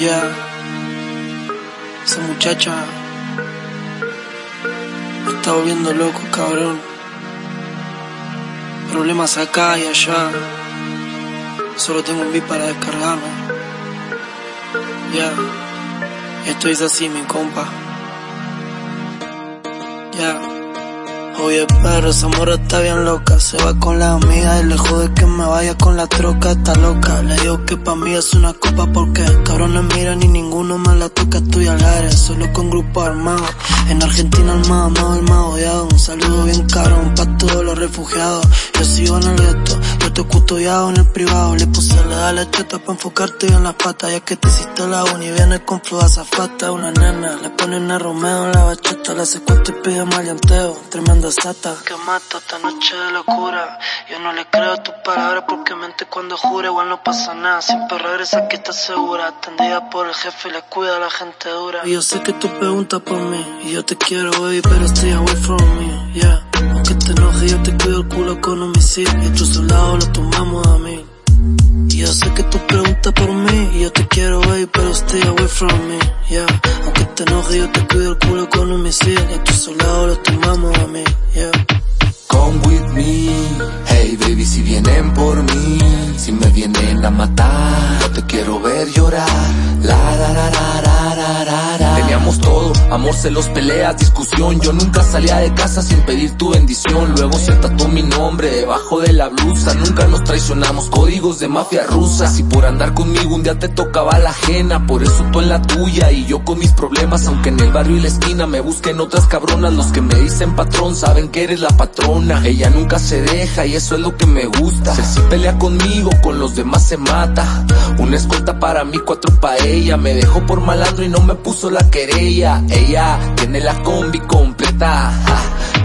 Ya, esa muchacha me está volviendo loco, cabrón. Problemas acá y allá. Solo tengo un beat para descargarme. Ya, esto es así, mi compa. Ya. Oye, perro, esa morra está bien loca. Se va con la amiga y le jode que me vaya con la troca. Está loca. Le digo que pa' mí es una copa porque cabrones miran y ninguno me la toca. Estoy al aire, solo con grupo armado. En Argentina el más amado, el más odiado. Un saludo bien caro pa' todos los refugiados. Yo sigo en el gueto, yo estoy custodiado en el privado. Le puse la da la cheta pa' enfocarte en las patas. Ya que te hiciste la uni, viene con flu azafata. Una nena, le ponen a Romeo en la bachata. La secuestro y pide maleanteo. Tremenda que mata esta noche de locura. Yo no le creo a tus palabras porque mente cuando jure igual no pasa nada. Siempre regresa que estás segura. Atendida por el jefe y le cuida a la gente dura. Y yo sé que tú preguntas por mí. Y yo te quiero, baby, pero estoy away from me. Yeah. Aunque te enoje, yo te cuido el culo con un misil. Y tus soldados lo tomamos a mí. Y yo sé que tú preguntas por mí. Y yo te quiero, baby, pero estoy away from me. Yeah. Aunque te enoje, yo te cuido el culo con un misil. Y tus soldados lo tomamos a mí. si vienen por mí, si me vienen a matar, no te quiero ver llorar. La, la, la, la, Teníamos todo, amor, celos, peleas, discusión. Yo nunca salía de casa sin pedir tu bendición. Luego se tatuó mi nombre debajo de la blusa. Nunca nos traicionamos, códigos de mafia rusa. Si por andar conmigo un día te tocaba la ajena, por eso tú en la tuya y yo con mis problemas. Aunque en el barrio y la esquina me busquen otras cabronas, los que me dicen patrón saben que eres la patrona. Ella nunca se deja y eso es lo que me gusta. Si pelea conmigo, con los demás se mata. Una escolta para mí, cuatro pa' ella. Me dejó por malandro y no me puso la querella. Ella tiene la combi completa.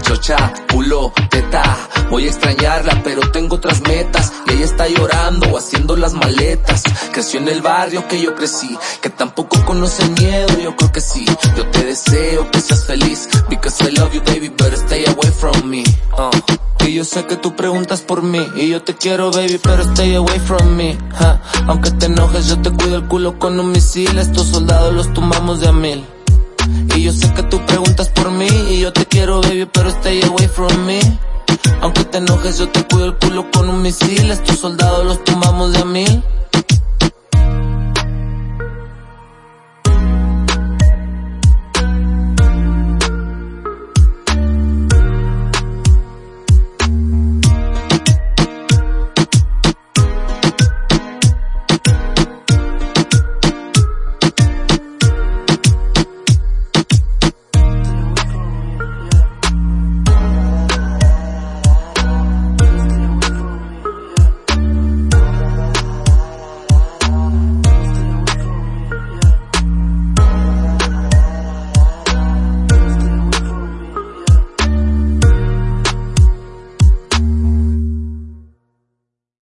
chocha, culo, teta. Voy a extrañarla, pero tengo otras metas. Y ella está llorando o haciendo las maletas. Creció en el barrio que yo crecí. Que tampoco conoce miedo, yo creo que sí. Yo te deseo que seas feliz. Because I love you, baby, but stay away from me. Uh. Y yo sé que tú preguntas por mí Y yo te quiero baby pero stay away from me Aunque te enojes yo te cuido el culo con un misil Estos soldados los tumbamos de a mil yo sé que tú preguntas por mí Y yo te quiero baby pero stay away from me. Aunque te enojes yo te cuido el culo con un misil. Estos soldados los tumbamos de mil